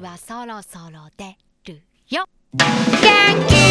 はそろそろ出るよ。元気